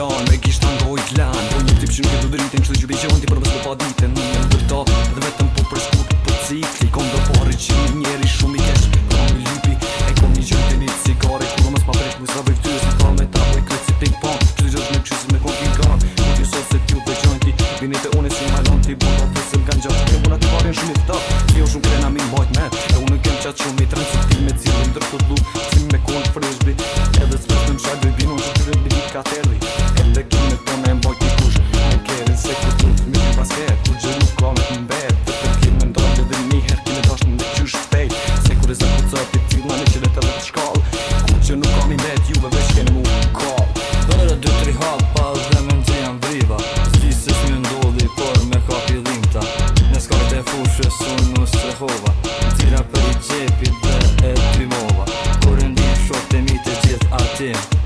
John. Yeah.